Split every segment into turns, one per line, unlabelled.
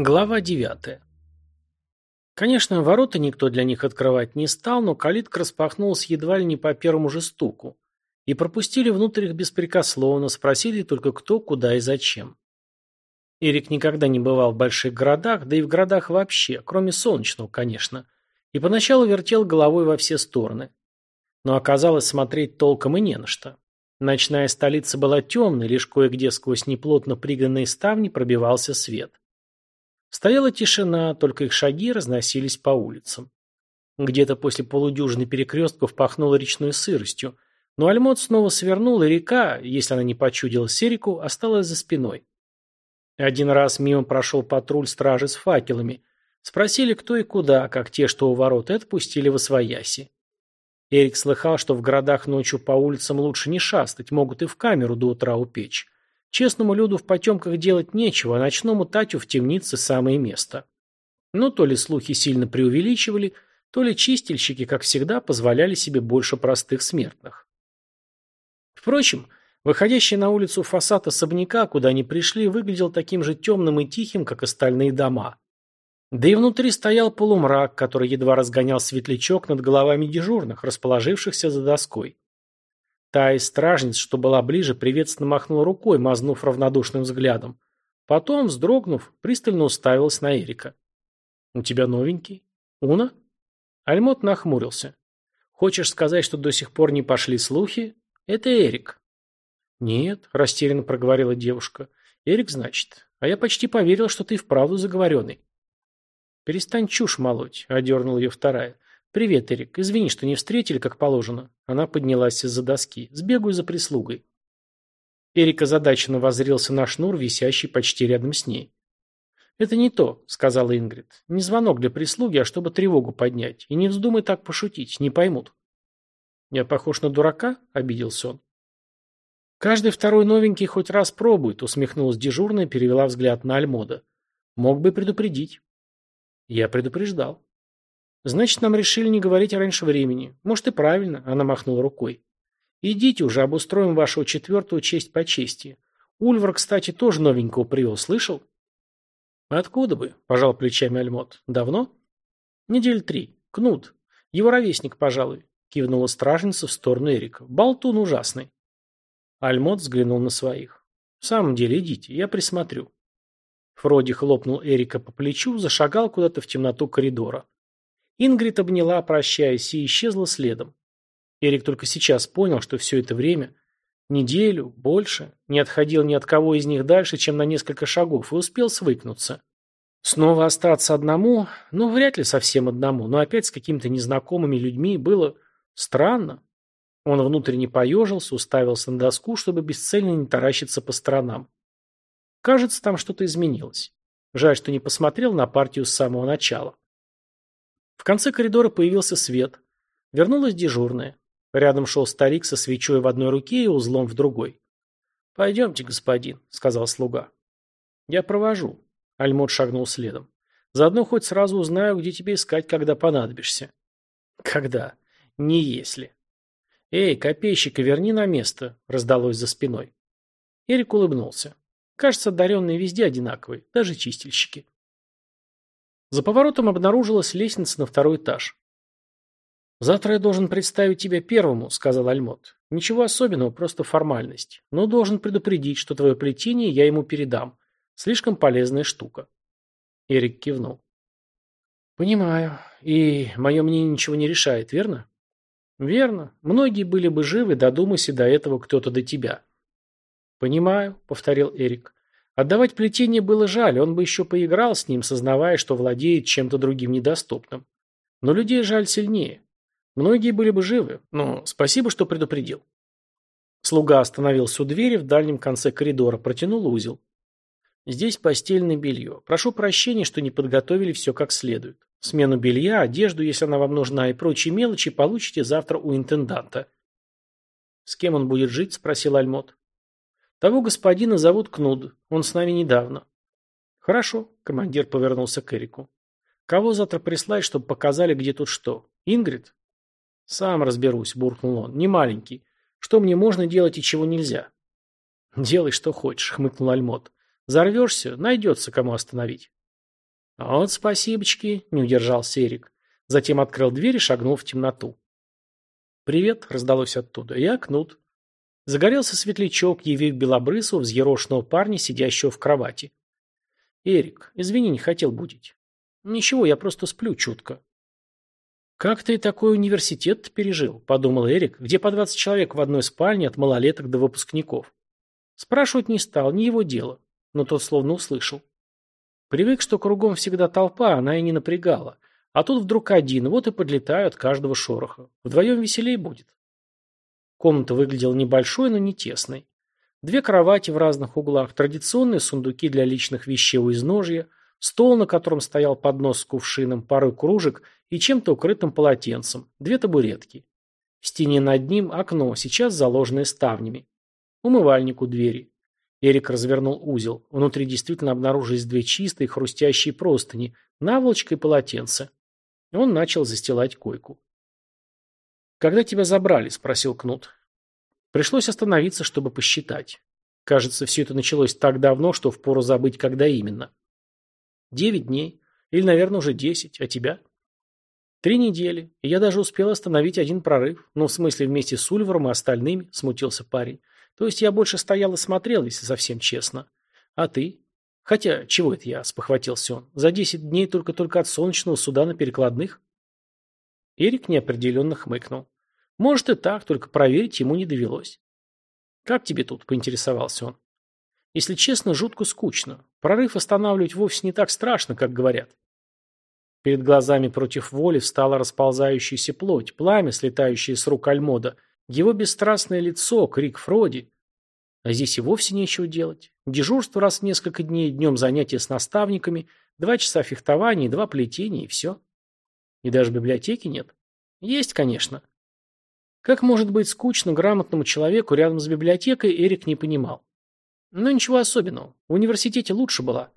Глава 9. Конечно, ворота никто для них открывать не стал, но калитка распахнулась едва ли не по первому же стуку. И пропустили внутрь их беспрекословно, спросили только кто, куда и зачем. Эрик никогда не бывал в больших городах, да и в городах вообще, кроме Солнечного, конечно, и поначалу вертел головой во все стороны. Но оказалось смотреть толком и не на что. Ночная столица была темной, лишь кое-где сквозь неплотно пригнанные ставни пробивался свет. Стояла тишина, только их шаги разносились по улицам. Где-то после полудюжины перекрестков пахнуло речной сыростью, но Альмот снова свернул, и река, если она не почудила Серику, осталась за спиной. Один раз мимо прошел патруль стражи с факелами. Спросили, кто и куда, как те, что у ворот, и отпустили в освояси. Эрик слыхал, что в городах ночью по улицам лучше не шастать, могут и в камеру до утра упечь. Честному люду в потемках делать нечего, а ночному Татю в темнице самое место. Но то ли слухи сильно преувеличивали, то ли чистильщики, как всегда, позволяли себе больше простых смертных. Впрочем, выходящий на улицу фасад особняка, куда они пришли, выглядел таким же темным и тихим, как остальные дома. Да и внутри стоял полумрак, который едва разгонял светлячок над головами дежурных, расположившихся за доской. Та из стражниц, что была ближе, приветственно махнула рукой, мазнув равнодушным взглядом. Потом, вздрогнув, пристально уставилась на Эрика. «У тебя новенький? Уна?» Альмот нахмурился. «Хочешь сказать, что до сих пор не пошли слухи? Это Эрик». «Нет», — растерянно проговорила девушка. «Эрик, значит. А я почти поверил, что ты вправду заговоренный». «Перестань чушь молоть», — одернула ее вторая. «Привет, Эрик. Извини, что не встретили, как положено». Она поднялась из-за доски. «Сбегаю за прислугой». Эрик озадаченно воззрелся на шнур, висящий почти рядом с ней. «Это не то», — сказала Ингрид. «Не звонок для прислуги, а чтобы тревогу поднять. И не вздумай так пошутить, не поймут». «Я похож на дурака?» — обиделся он. «Каждый второй новенький хоть раз пробует», — усмехнулась дежурная перевела взгляд на Альмода. «Мог бы предупредить». «Я предупреждал». Значит, нам решили не говорить раньше времени. Может и правильно, она махнула рукой. Идите уже, обустроим вашего четвертого честь по чести. Ульвар, кстати, тоже новенького привел, слышал? Откуда бы? Пожал плечами Альмот. Давно? Недель три. Кнут. Его ровесник, пожалуй. Кивнула стражница в сторону Эрика. Болтун ужасный. Альмот взглянул на своих. В самом деле, идите, я присмотрю. Фроди хлопнул Эрика по плечу, зашагал куда-то в темноту коридора. Ингрид обняла, прощаясь, и исчезла следом. Эрик только сейчас понял, что все это время, неделю, больше, не отходил ни от кого из них дальше, чем на несколько шагов, и успел свыкнуться. Снова остаться одному, ну, вряд ли совсем одному, но опять с какими-то незнакомыми людьми было странно. Он внутренне поежился, уставился на доску, чтобы бесцельно не таращиться по сторонам. Кажется, там что-то изменилось. Жаль, что не посмотрел на партию с самого начала. В конце коридора появился свет. Вернулась дежурная. Рядом шел старик со свечой в одной руке и узлом в другой. «Пойдемте, господин», — сказал слуга. «Я провожу». Альмот шагнул следом. «Заодно хоть сразу узнаю, где тебе искать, когда понадобишься». «Когда? Не если». «Эй, копейщика, верни на место», — раздалось за спиной. Эрик улыбнулся. «Кажется, одаренные везде одинаковые, даже чистильщики». За поворотом обнаружилась лестница на второй этаж. «Завтра я должен представить тебя первому», — сказал Альмот. «Ничего особенного, просто формальность. Но должен предупредить, что твое плетение я ему передам. Слишком полезная штука». Эрик кивнул. «Понимаю. И мое мнение ничего не решает, верно?» «Верно. Многие были бы живы, додумайся до этого кто-то до тебя». «Понимаю», — повторил Эрик. Отдавать плетение было жаль, он бы еще поиграл с ним, сознавая, что владеет чем-то другим недоступным. Но людей жаль сильнее. Многие были бы живы, но спасибо, что предупредил. Слуга остановился у двери в дальнем конце коридора, протянул узел. Здесь постельное белье. Прошу прощения, что не подготовили все как следует. Смену белья, одежду, если она вам нужна, и прочие мелочи получите завтра у интенданта. С кем он будет жить? спросил Альмот. Того господина зовут Кнуд. Он с нами недавно. Хорошо, командир повернулся к Эрику. Кого завтра прислать, чтобы показали, где тут что? Ингрид? Сам разберусь, буркнул он. Не маленький. Что мне можно делать и чего нельзя? Делай, что хочешь, хмыкнул Альмот. Зарвешься, найдется, кому остановить. «Вот спасибочки», — не удержался Эрик. Затем открыл дверь и шагнул в темноту. «Привет», — раздалось оттуда. «Я Кнут». Загорелся светлячок, явив белобрысого, взъерошенного парня, сидящего в кровати. «Эрик, извини, не хотел будить». «Ничего, я просто сплю чутко». «Как ты такой университет пережил?» – подумал Эрик, где по 20 человек в одной спальне от малолеток до выпускников. Спрашивать не стал, не его дело, но тот словно услышал. Привык, что кругом всегда толпа, она и не напрягала. А тут вдруг один, вот и подлетают каждого шороха. Вдвоем веселее будет. Комната выглядела небольшой, но не тесной. Две кровати в разных углах, традиционные сундуки для личных вещей у изножья, стол, на котором стоял поднос с кувшином, парой кружек и чем-то укрытым полотенцем, две табуретки. В стене над ним окно, сейчас заложенное ставнями. Умывальник у двери. Эрик развернул узел. Внутри действительно обнаружились две чистые хрустящие простыни, наволочка и полотенце. Он начал застилать койку. «Когда тебя забрали?» – спросил Кнут. Пришлось остановиться, чтобы посчитать. Кажется, все это началось так давно, что впору забыть, когда именно. Девять дней. Или, наверное, уже десять. А тебя? Три недели. И я даже успел остановить один прорыв. Ну, в смысле, вместе с Ульваром и остальными, смутился парень. То есть я больше стоял и смотрел, если совсем честно. А ты? Хотя, чего это я, спохватился он. За десять дней только-только от солнечного суда на перекладных? Эрик неопределенно хмыкнул. Может и так, только проверить ему не довелось. «Как тебе тут?» – поинтересовался он. «Если честно, жутко скучно. Прорыв останавливать вовсе не так страшно, как говорят». Перед глазами против воли встала расползающаяся плоть, пламя, слетающее с рук Альмода, его бесстрастное лицо, крик Фроди. А здесь и вовсе нечего делать. Дежурство раз в несколько дней, днем занятия с наставниками, два часа фехтования два плетения, и все. И даже библиотеки нет. Есть, конечно. Как может быть скучно грамотному человеку рядом с библиотекой, Эрик не понимал. Но ничего особенного. В университете лучше была.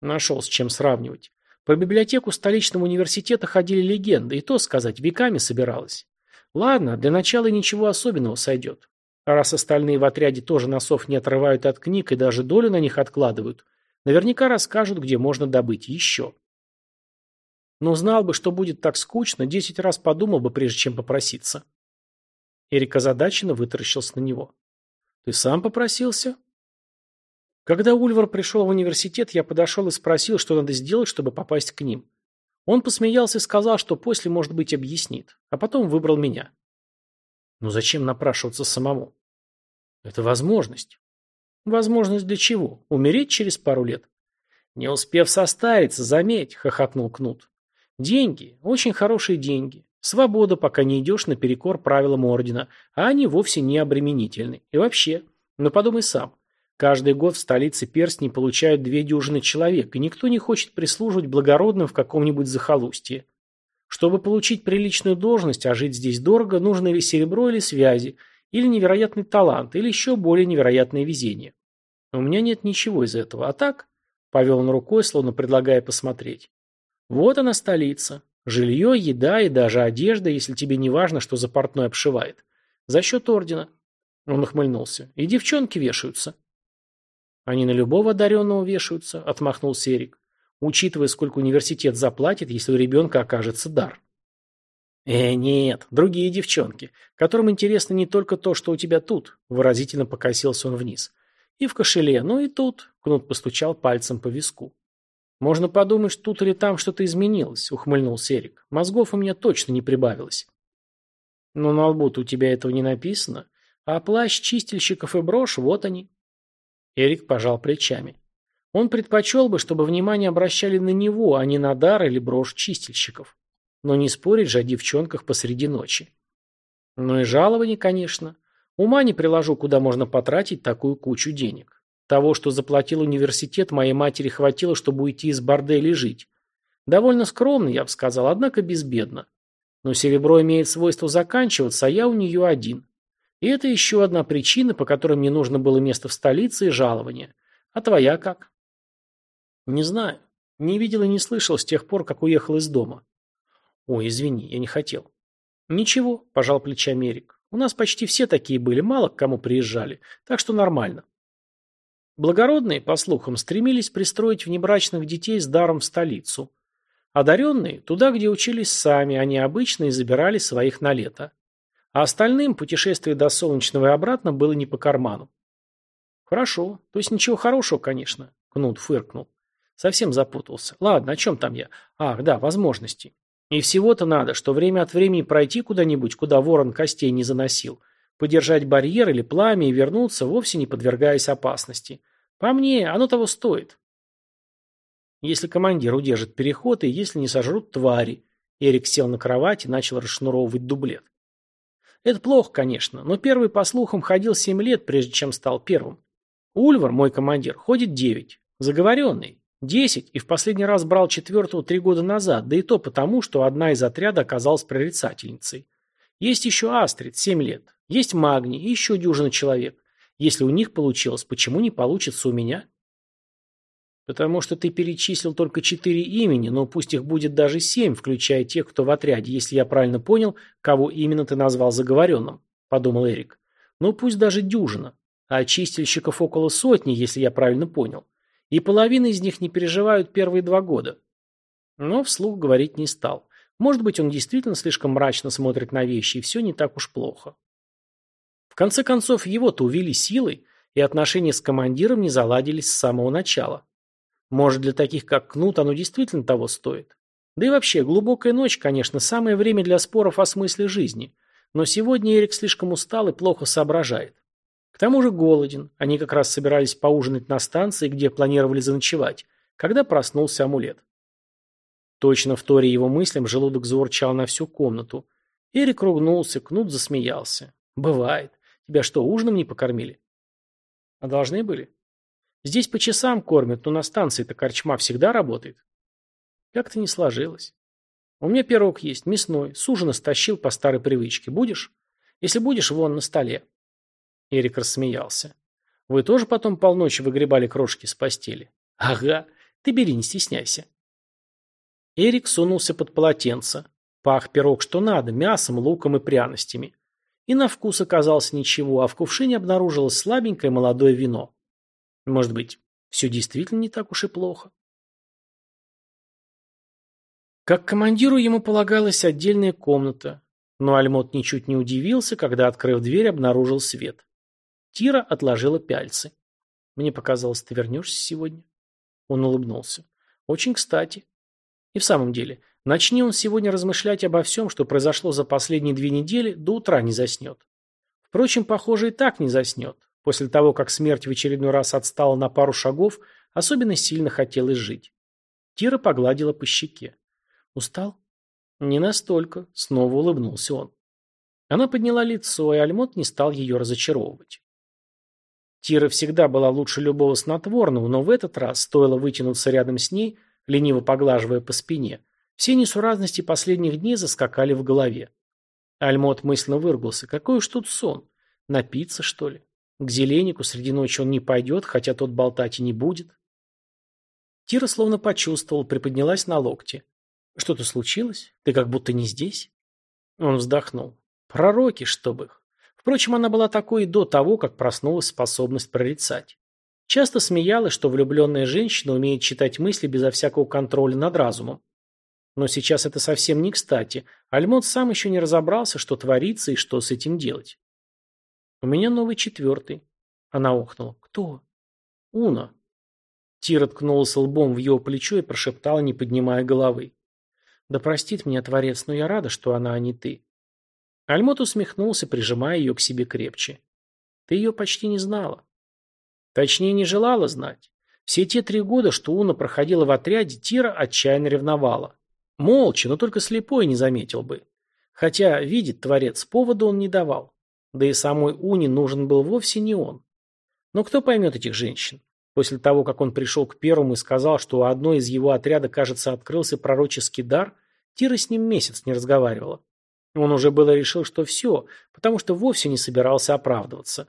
Нашел с чем сравнивать. По библиотеку столичного университета ходили легенды, и то сказать, веками собиралась. Ладно, для начала ничего особенного сойдет. А раз остальные в отряде тоже носов не отрывают от книг и даже долю на них откладывают, наверняка расскажут, где можно добыть еще. Но знал бы, что будет так скучно, десять раз подумал бы, прежде чем попроситься. Эрик озадаченно вытаращился на него. «Ты сам попросился?» Когда Ульвар пришел в университет, я подошел и спросил, что надо сделать, чтобы попасть к ним. Он посмеялся и сказал, что после, может быть, объяснит, а потом выбрал меня. Но зачем напрашиваться самому? Это возможность. Возможность для чего? Умереть через пару лет? Не успев состариться, заметь, хохотнул Кнут. Деньги, очень хорошие деньги. Свобода, пока не идешь наперекор правилам ордена, а они вовсе не обременительны. И вообще, ну подумай сам. Каждый год в столице перстней получают две дюжины человек, и никто не хочет прислуживать благородным в каком-нибудь захолустье. Чтобы получить приличную должность, а жить здесь дорого, нужно или серебро, или связи, или невероятный талант, или еще более невероятное везение. У меня нет ничего из этого, а так, повел он рукой, словно предлагая посмотреть. Вот она столица. Жилье, еда и даже одежда, если тебе не важно, что за портной обшивает. За счет ордена. Он ухмыльнулся. И девчонки вешаются. Они на любого одаренного вешаются, отмахнулся Эрик. Учитывая, сколько университет заплатит, если у ребенка окажется дар. «Э, нет, другие девчонки, которым интересно не только то, что у тебя тут», выразительно покосился он вниз. «И в кошеле, ну и тут», Кнут постучал пальцем по виску. «Можно подумать, что тут или там что-то изменилось», — ухмыльнулся Эрик. «Мозгов у меня точно не прибавилось». «Но на лбу у тебя этого не написано. А плащ чистильщиков и брошь, вот они». Эрик пожал плечами. Он предпочел бы, чтобы внимание обращали на него, а не на дар или брошь чистильщиков. Но не спорить же о девчонках посреди ночи. Ну и жалование, конечно. Ума не приложу, куда можно потратить такую кучу денег. Того, что заплатил университет, моей матери хватило, чтобы уйти из борделя и жить. Довольно скромно, я бы сказал, однако безбедно. Но серебро имеет свойство заканчиваться, а я у нее один. И это еще одна причина, по которой мне нужно было место в столице и жалование. А твоя как? Не знаю. Не видел и не слышал с тех пор, как уехал из дома. Ой, извини, я не хотел. Ничего, пожал плечами Эрик. У нас почти все такие были, мало к кому приезжали, так что нормально. Благородные, по слухам, стремились пристроить внебрачных детей с даром в столицу. Одаренные – туда, где учились сами, они обычно и забирали своих на лето. А остальным путешествие до Солнечного и обратно было не по карману. Хорошо, то есть ничего хорошего, конечно, Кнут фыркнул. Совсем запутался. Ладно, о чем там я? Ах, да, возможности. И всего-то надо, что время от времени пройти куда-нибудь, куда ворон костей не заносил, подержать барьер или пламя и вернуться, вовсе не подвергаясь опасности. По мне, оно того стоит. Если командир удержит переход и если не сожрут твари. Эрик сел на кровать и начал расшнуровывать дублет. Это плохо, конечно, но первый, по слухам, ходил семь лет, прежде чем стал первым. Ульвар, мой командир, ходит девять. Заговоренный. Десять, и в последний раз брал четвертого три года назад, да и то потому, что одна из отряда оказалась прорицательницей. Есть еще Астрид, семь лет. Есть Магни и еще дюжина человек. Если у них получилось, почему не получится у меня? Потому что ты перечислил только четыре имени, но пусть их будет даже семь, включая тех, кто в отряде, если я правильно понял, кого именно ты назвал заговоренным, подумал Эрик. Ну пусть даже дюжина. А чистильщиков около сотни, если я правильно понял. И половина из них не переживают первые два года. Но вслух говорить не стал. Может быть, он действительно слишком мрачно смотрит на вещи, и все не так уж плохо. В конце концов, его-то увели силой, и отношения с командиром не заладились с самого начала. Может, для таких, как Кнут, оно действительно того стоит. Да и вообще, глубокая ночь, конечно, самое время для споров о смысле жизни. Но сегодня Эрик слишком устал и плохо соображает. К тому же голоден. Они как раз собирались поужинать на станции, где планировали заночевать, когда проснулся амулет. Точно в торе его мыслям желудок заурчал на всю комнату. Эрик ругнулся, Кнут засмеялся. «Бывает. Тебя что, ужином не покормили?» «А должны были?» Здесь по часам кормят, но на станции-то корчма всегда работает. Как-то не сложилось. У меня пирог есть, мясной, с ужина стащил по старой привычке. Будешь? Если будешь, вон на столе. Эрик рассмеялся. Вы тоже потом полночи выгребали крошки с постели? Ага, ты бери, не стесняйся. Эрик сунулся под полотенце. Пах пирог что надо, мясом, луком и пряностями. И на вкус оказался ничего, а в кувшине обнаружилось слабенькое молодое вино. Может быть, все действительно не так уж и плохо? Как командиру ему полагалась отдельная комната, но Альмот ничуть не удивился, когда, открыв дверь, обнаружил свет. Тира отложила пяльцы. «Мне показалось, ты вернешься сегодня?» Он улыбнулся. «Очень кстати». И в самом деле, начни он сегодня размышлять обо всем, что произошло за последние две недели, до утра не заснет. Впрочем, похоже, и так не заснет. После того, как смерть в очередной раз отстала на пару шагов, особенно сильно хотелось жить. Тира погладила по щеке. «Устал?» «Не настолько», — снова улыбнулся он. Она подняла лицо, и Альмот не стал ее разочаровывать. Тира всегда была лучше любого снотворного, но в этот раз стоило вытянуться рядом с ней, лениво поглаживая по спине. Все несуразности последних дней заскакали в голове. Альмот мысленно выругался. Какой уж тут сон? Напиться, что ли? К зеленику среди ночи он не пойдет, хотя тот болтать и не будет. Тира словно почувствовал, приподнялась на локте. «Что-то случилось? Ты как будто не здесь?» Он вздохнул. «Пророки, чтоб их!» Впрочем, она была такой и до того, как проснулась способность прорицать. Часто смеялась, что влюбленная женщина умеет читать мысли безо всякого контроля над разумом. Но сейчас это совсем не кстати. Альмот сам еще не разобрался, что творится и что с этим делать. «У меня новый четвертый». Она охнула. «Кто?» «Уна». Тира ткнулась лбом в его плечо и прошептала, не поднимая головы. «Да простит меня Творец, но я рада, что она, а не ты». Альмот усмехнулся, прижимая ее к себе крепче. «Ты ее почти не знала». Точнее, не желала знать. Все те три года, что Уна проходила в отряде, Тира отчаянно ревновала. Молча, но только слепой не заметил бы. Хотя, видит Творец, повода он не давал. Да и самой Уни нужен был вовсе не он. Но кто поймет этих женщин? После того, как он пришел к первому и сказал, что у одной из его отряда, кажется, открылся пророческий дар, Тира с ним месяц не разговаривала. Он уже было решил, что все, потому что вовсе не собирался оправдываться.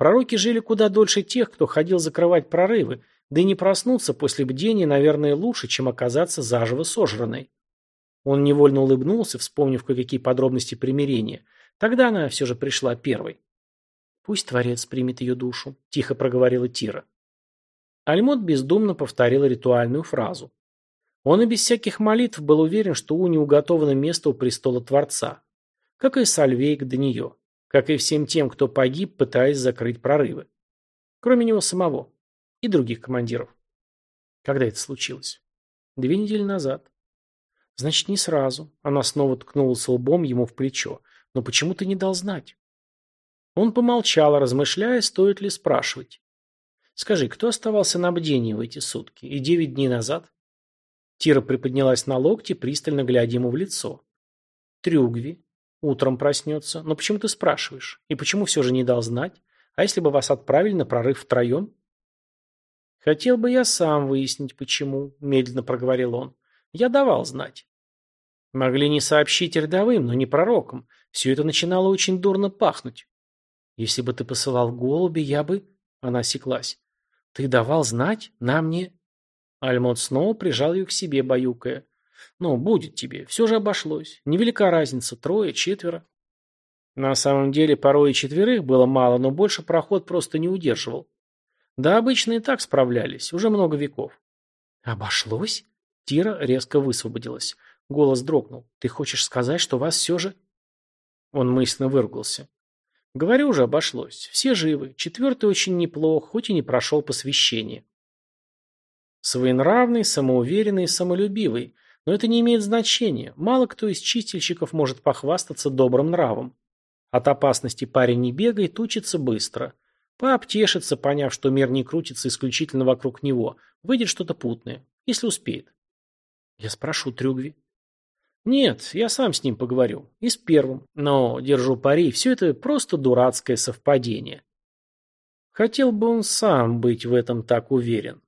Пророки жили куда дольше тех, кто ходил закрывать прорывы, да и не проснуться после бдения, наверное, лучше, чем оказаться заживо сожранной. Он невольно улыбнулся, вспомнив кое-какие подробности примирения – Тогда она все же пришла первой. «Пусть Творец примет ее душу», – тихо проговорила Тира. Альмот бездумно повторил ритуальную фразу. Он и без всяких молитв был уверен, что Уни уготовано место у престола Творца, как и Сальвейк до нее, как и всем тем, кто погиб, пытаясь закрыть прорывы. Кроме него самого и других командиров. Когда это случилось? Две недели назад. Значит, не сразу. Она снова ткнулась лбом ему в плечо. Но почему ты не дал знать? Он помолчал, размышляя, стоит ли спрашивать. Скажи, кто оставался на бдении в эти сутки? И девять дней назад? Тира приподнялась на локте, пристально глядя ему в лицо. Трюгви. Утром проснется. Но почему ты спрашиваешь? И почему все же не дал знать? А если бы вас отправили на прорыв втроем? Хотел бы я сам выяснить, почему, медленно проговорил он. Я давал знать. Могли не сообщить рядовым, но не пророкам. Все это начинало очень дурно пахнуть. Если бы ты посылал голуби, я бы... Она осеклась. Ты давал знать? Нам не... Альмот снова прижал ее к себе, баюкая. Ну, будет тебе. Все же обошлось. Невелика разница. Трое, четверо. На самом деле, порой и четверых было мало, но больше проход просто не удерживал. Да обычно и так справлялись. Уже много веков. Обошлось? Тира резко высвободилась. Голос дрогнул. «Ты хочешь сказать, что вас все же...» Он мысленно выругался. «Говорю уже, обошлось. Все живы. Четвертый очень неплох, хоть и не прошел посвящение». Своенравный, самоуверенный, самолюбивый. Но это не имеет значения. Мало кто из чистильщиков может похвастаться добрым нравом. От опасности парень не бегает, учится быстро. Пообтешится, поняв, что мир не крутится исключительно вокруг него. Выйдет что-то путное, если успеет. Я спрошу Трюгви. Нет, я сам с ним поговорю. И с первым. Но, держу пари, все это просто дурацкое совпадение. Хотел бы он сам быть в этом так уверен.